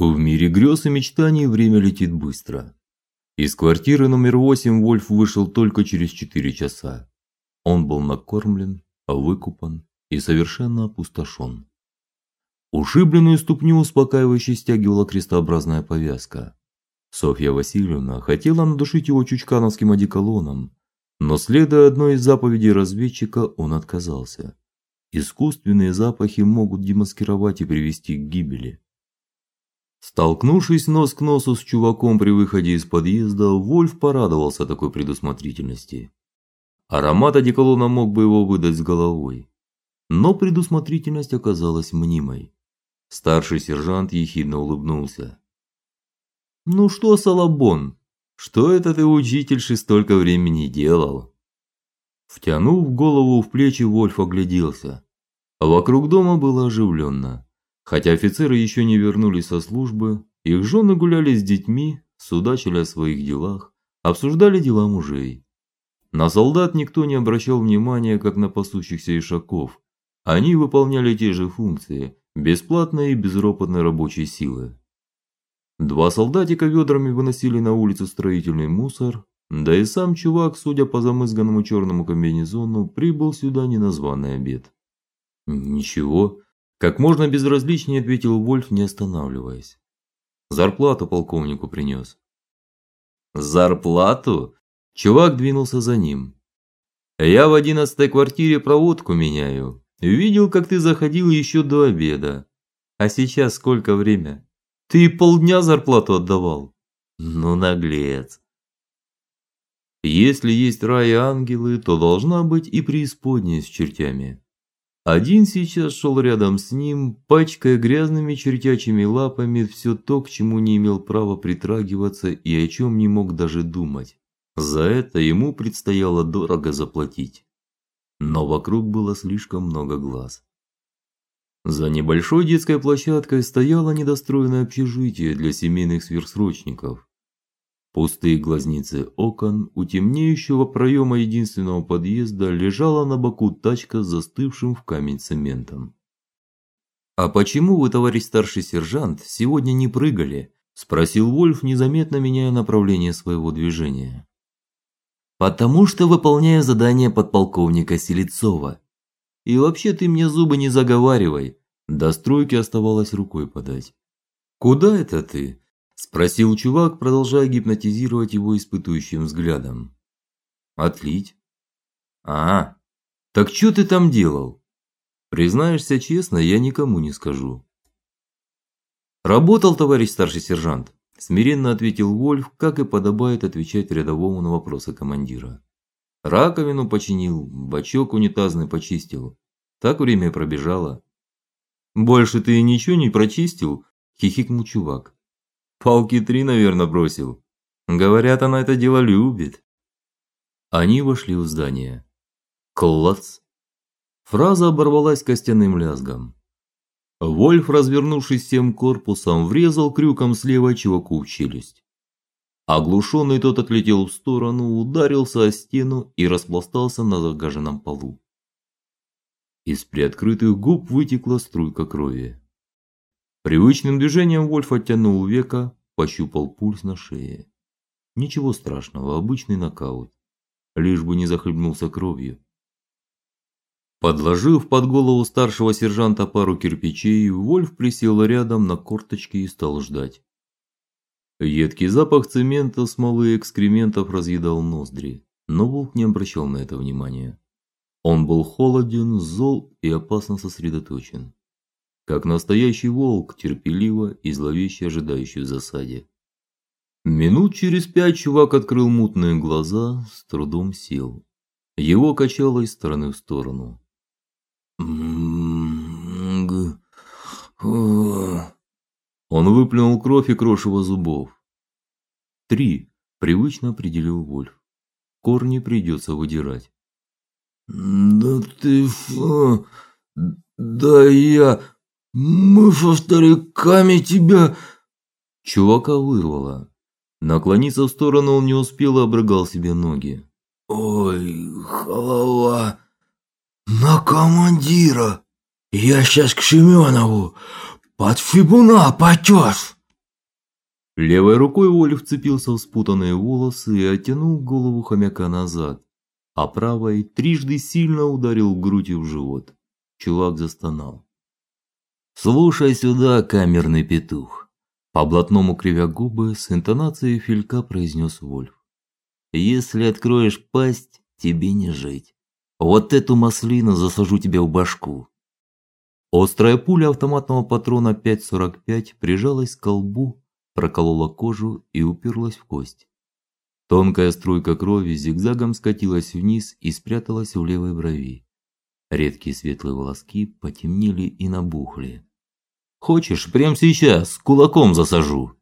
В мире грез и мечтаний время летит быстро. Из квартиры номер 8 Вольф вышел только через четыре часа. Он был накормлен, выкупан и совершенно опустошен. Ушибленную ступню успокаивающе стягивала крестообразная повязка. Софья Васильевна хотела надушить его чучкановским одеколоном, но следуя одной из заповедей разведчика, он отказался. Искусственные запахи могут демаскировать и привести к гибели. Столкнувшись нос к носу с чуваком при выходе из подъезда, Вольф порадовался такой предусмотрительности. Аромат одеколона мог бы его выдать с головой, но предусмотрительность оказалась мнимой. Старший сержант ехидно улыбнулся. Ну что, Салабон, что это ты учительши столько времени делал? Втянув голову в плечи, Вольф огляделся. Вокруг дома было оживленно. Хотя офицеры еще не вернулись со службы, их жены гуляли с детьми, судачили о своих делах, обсуждали дела мужей. На солдат никто не обращал внимания, как на пасущихся ишаков. Они выполняли те же функции бесплатной и безропотной рабочей силы. Два солдатика ведрами выносили на улицу строительный мусор, да и сам чувак, судя по замызганному черному комбинезону, прибыл сюда не на званый обед. Ничего, как можно безразличнее ответил Вольф, не останавливаясь. Зарплату полковнику принес. Зарплату? Чувак двинулся за ним. Я в одиннадцатой квартире проводку меняю. Видел, как ты заходил еще до обеда. А сейчас сколько время? Ты полдня зарплату отдавал. Ну наглец. Если есть рай и ангелы, то должна быть и преисподняя с чертями. Один сейчас шел рядом с ним, пачкая грязными чертячими лапами все то, к чему не имел права притрагиваться и о чем не мог даже думать. За это ему предстояло дорого заплатить. Но вокруг было слишком много глаз. За небольшой детской площадкой стояло недостроенное общежитие для семейных сверхсрочников. Пустые глазницы окон у темнеющего проема единственного подъезда лежала на боку тачка с застывшим в камень цементом. А почему вы, товарищ старший сержант, сегодня не прыгали? спросил Вольф, незаметно меняя направление своего движения. Потому что выполняю задание подполковника Селецова. И вообще ты мне зубы не заговаривай. До стройки оставалось рукой подать. Куда это ты? Спросил чувак, продолжая гипнотизировать его испытующим взглядом. Отлить. А, так что ты там делал? Признаешься честно, я никому не скажу. Работал, товарищ старший сержант, смиренно ответил Вольф, как и подобает отвечать рядовому на вопросы командира. Раковину починил, бачок унитазный почистил. Так время пробежало. Больше ты ничего не прочистил? хихикнул чувак. Палки три, наверное, бросил. Говорят, она это дело любит. Они вошли в здание. Клац. Фраза оборвалась костяным лязгом. Вольф, развернувшись всем корпусом, врезал крюком слева чуваку в челюсть. Оглушенный тот отлетел в сторону, ударился о стену и распластался на загаженном полу. Из приоткрытых губ вытекла струйка крови. Привычным движением Вольф оттянул века, пощупал пульс на шее. Ничего страшного, обычный нокаут. Лишь бы не захлебнулся кровью. Подложив под голову старшего сержанта пару кирпичей, Вольф присел рядом на корточки и стал ждать. Едкий запах цемента, смолы и экскрементов разъедал ноздри, но Волк не обращал на это внимания. Он был холоден, зол и опасно сосредоточен как настоящий волк, терпеливо и зловеще ожидающий в засаде. Минут через пять чувак открыл мутные глаза, с трудом сел. Его качало из стороны в сторону. Он выплюнул кровь и крошево зубов. Три, привычно определил Вольф. Корни придется выдирать. Да ты что? Да я мы со стариками тебя Чувака вырвало. Наклониться в сторону он не успел и обрыгал себе ноги. Ой, голова. На командира. Я сейчас к Семенову под фибуна потес. Левой рукой Оля вцепился в спутанные волосы и оттянул голову хомяка назад, а правой трижды сильно ударил в грудь и в живот. Чувак застонал. Слушай сюда, камерный петух, по блатному кривя губы с интонацией филька произнес Вольф. Если откроешь пасть, тебе не жить. Вот эту маслину засажу тебе в башку. Острая пуля автоматного патрона 5.45 прижалась к колбу, проколола кожу и уперлась в кость. Тонкая струйка крови зигзагом скатилась вниз и спряталась в левой брови. Редкие светлые волоски потемнели и набухли. Хочешь, прямо сейчас кулаком засажу.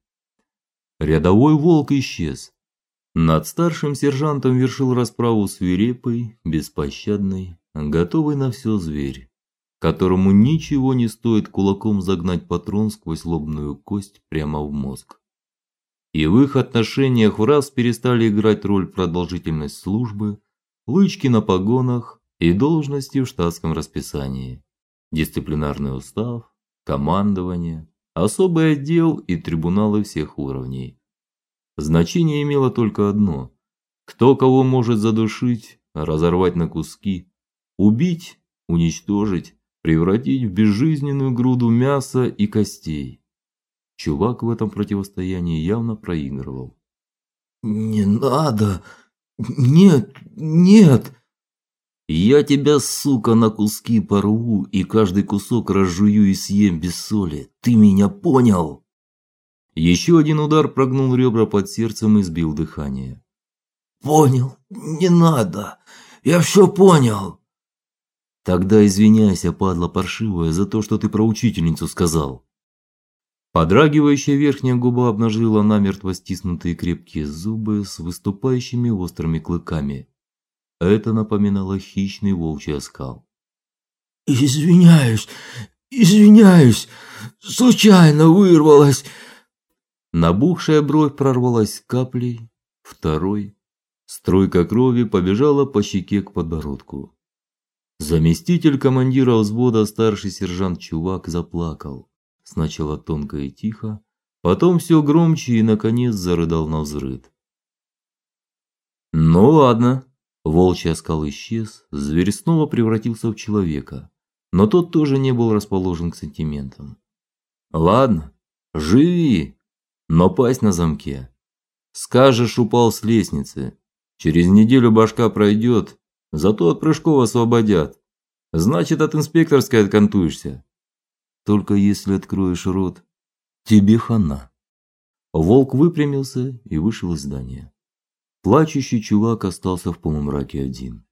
Рядовой волк исчез. Над старшим сержантом вершил расправу свирепый, беспощадный, готовый на все зверь, которому ничего не стоит кулаком загнать патрон сквозь лобную кость прямо в мозг. И в их отношениях в раз перестали играть роль продолжительность службы, лычки на погонах и должности в штатском расписании, дисциплинарный устав, командование, особый отдел и трибуналы всех уровней. Значение имело только одно: кто кого может задушить, разорвать на куски, убить, уничтожить, превратить в безжизненную груду мяса и костей. Чувак в этом противостоянии явно проигрывал. Не надо. Нет, нет. Я тебя, сука, на куски порву и каждый кусок разжую и съем без соли. Ты меня понял? Еще один удар прогнул ребра под сердцем и сбил дыхание. Понял. Не надо. Я все понял. Тогда извиняйся, падла паршивая, за то, что ты про учительницу сказал. Подрагивающая верхняя губа обнажила намертво стиснутые крепкие зубы с выступающими острыми клыками. Это напоминало хищный волчий оскал. Извиняюсь. Извиняюсь. Случайно вырвалась. Набухшая бровь прорвалась каплей, второй струйка крови побежала по щеке к подбородку. Заместитель командира взвода старший сержант Чувак заплакал. Сначала тонко и тихо, потом все громче и наконец зарыдал на взрыд. Ну ладно, волчий оскал исчез, зверь снова превратился в человека, но тот тоже не был расположен к сантиментам. Ладно, живи, но пасть на замке. Скажешь, упал с лестницы. Через неделю башка пройдет, зато от прыжков освободят. Значит, от инспекторской откантуешься. Только если откроешь рот, тебе хана. Волк выпрямился и вышел из здания. Плачущий чувак остался в полумраке один.